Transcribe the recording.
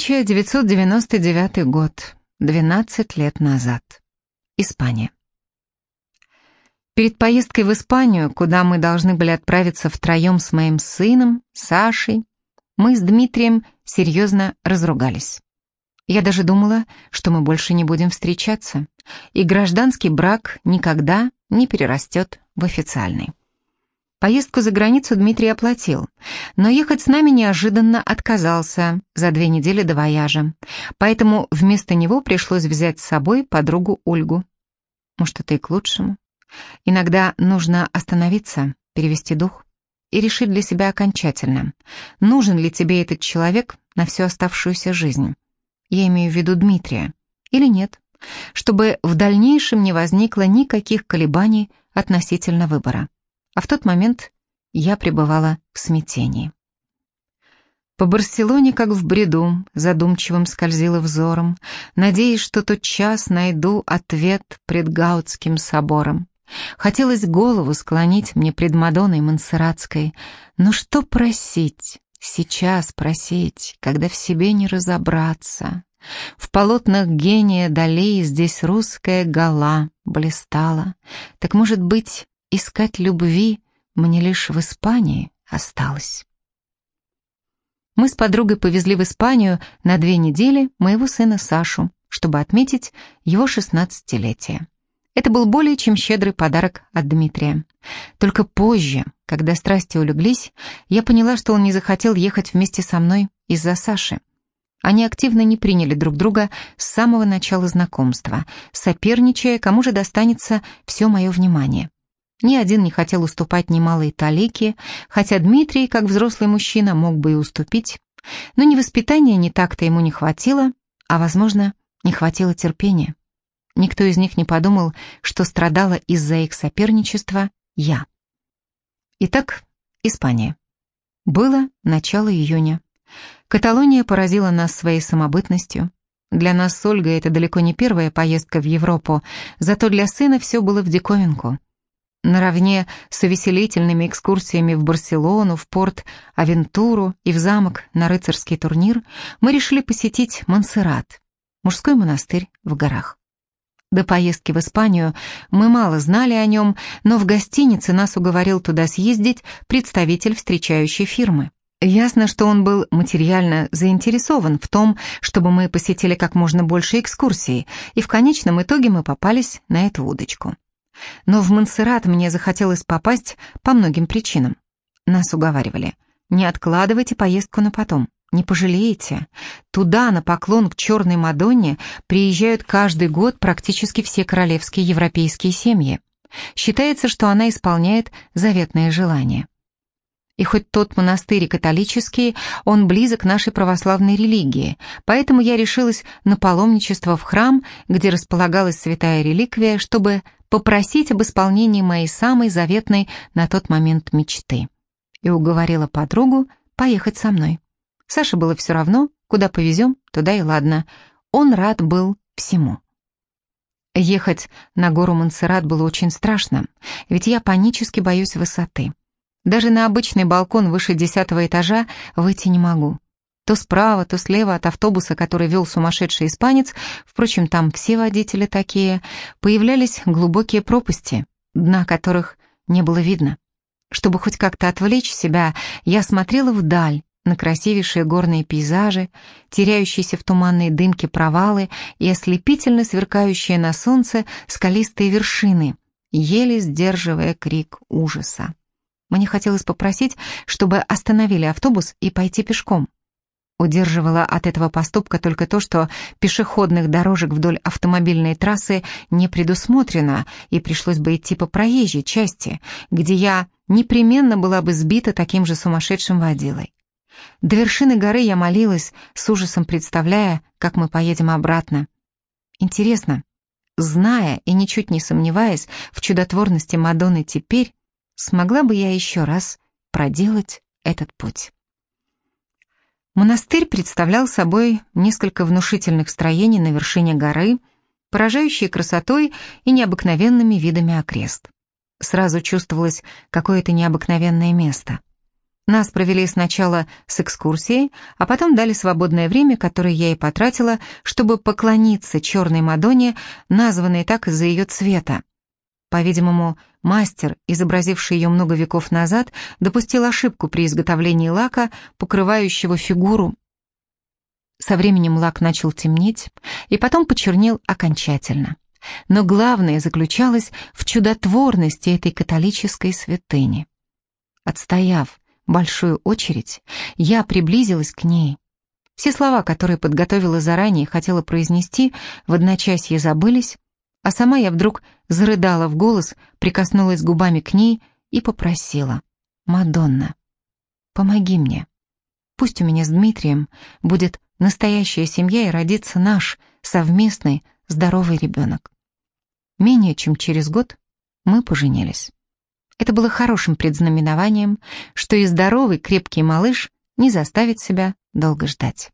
1999 год, 12 лет назад. Испания. Перед поездкой в Испанию, куда мы должны были отправиться втроем с моим сыном, Сашей, мы с Дмитрием серьезно разругались. Я даже думала, что мы больше не будем встречаться, и гражданский брак никогда не перерастет в официальный. Поездку за границу Дмитрий оплатил, но ехать с нами неожиданно отказался за две недели до вояжа, поэтому вместо него пришлось взять с собой подругу Ольгу. Может, это и к лучшему. Иногда нужно остановиться, перевести дух и решить для себя окончательно, нужен ли тебе этот человек на всю оставшуюся жизнь. Я имею в виду Дмитрия. Или нет, чтобы в дальнейшем не возникло никаких колебаний относительно выбора а в тот момент я пребывала в смятении. По Барселоне, как в бреду, задумчивым скользила взором, надеясь, что тот час найду ответ пред Гаутским собором. Хотелось голову склонить мне пред Мадонной Монсерратской, но что просить, сейчас просить, когда в себе не разобраться? В полотнах гения Далей здесь русская гала блистала. Так, может быть, искать любви мне лишь в Испании осталось. Мы с подругой повезли в Испанию на две недели моего сына Сашу, чтобы отметить его шестнадцатилетие. Это был более чем щедрый подарок от Дмитрия. Только позже, когда страсти улеглись, я поняла, что он не захотел ехать вместе со мной из-за Саши. Они активно не приняли друг друга с самого начала знакомства, соперничая, кому же достанется все мое внимание. Ни один не хотел уступать немалой талики, хотя Дмитрий, как взрослый мужчина, мог бы и уступить. Но ни воспитания, ни так-то ему не хватило, а, возможно, не хватило терпения. Никто из них не подумал, что страдала из-за их соперничества я. Итак, Испания. Было начало июня. Каталония поразила нас своей самобытностью. Для нас с Ольгой это далеко не первая поездка в Европу, зато для сына все было в диковинку. Наравне с увеселительными экскурсиями в Барселону, в порт Авентуру и в замок на рыцарский турнир мы решили посетить Монсеррат, мужской монастырь в горах. До поездки в Испанию мы мало знали о нем, но в гостинице нас уговорил туда съездить представитель встречающей фирмы. Ясно, что он был материально заинтересован в том, чтобы мы посетили как можно больше экскурсий, и в конечном итоге мы попались на эту удочку. Но в Монсеррат мне захотелось попасть по многим причинам. Нас уговаривали. Не откладывайте поездку на потом. Не пожалеете. Туда, на поклон к черной Мадонне, приезжают каждый год практически все королевские европейские семьи. Считается, что она исполняет заветное желание. И хоть тот монастырь католический, он близок нашей православной религии, поэтому я решилась на паломничество в храм, где располагалась святая реликвия, чтобы попросить об исполнении моей самой заветной на тот момент мечты. И уговорила подругу поехать со мной. Саше было все равно, куда повезем, туда и ладно. Он рад был всему. Ехать на гору Монсеррат было очень страшно, ведь я панически боюсь высоты. Даже на обычный балкон выше десятого этажа выйти не могу. То справа, то слева от автобуса, который вел сумасшедший испанец, впрочем, там все водители такие, появлялись глубокие пропасти, дна которых не было видно. Чтобы хоть как-то отвлечь себя, я смотрела вдаль, на красивейшие горные пейзажи, теряющиеся в туманной дымке провалы и ослепительно сверкающие на солнце скалистые вершины, еле сдерживая крик ужаса. Мне хотелось попросить, чтобы остановили автобус и пойти пешком. Удерживала от этого поступка только то, что пешеходных дорожек вдоль автомобильной трассы не предусмотрено, и пришлось бы идти по проезжей части, где я непременно была бы сбита таким же сумасшедшим водилой. До вершины горы я молилась, с ужасом представляя, как мы поедем обратно. Интересно, зная и ничуть не сомневаясь в чудотворности Мадонны теперь, смогла бы я еще раз проделать этот путь. Монастырь представлял собой несколько внушительных строений на вершине горы, поражающие красотой и необыкновенными видами окрест. Сразу чувствовалось какое-то необыкновенное место. Нас провели сначала с экскурсией, а потом дали свободное время, которое я и потратила, чтобы поклониться черной Мадонне, названной так из-за ее цвета. По-видимому, мастер, изобразивший ее много веков назад, допустил ошибку при изготовлении лака, покрывающего фигуру. Со временем лак начал темнеть и потом почернел окончательно. Но главное заключалось в чудотворности этой католической святыни. Отстояв большую очередь, я приблизилась к ней. Все слова, которые подготовила заранее и хотела произнести, в одночасье забылись, а сама я вдруг зарыдала в голос, прикоснулась губами к ней и попросила. «Мадонна, помоги мне. Пусть у меня с Дмитрием будет настоящая семья и родится наш совместный здоровый ребенок». Менее чем через год мы поженились. Это было хорошим предзнаменованием, что и здоровый крепкий малыш не заставит себя долго ждать.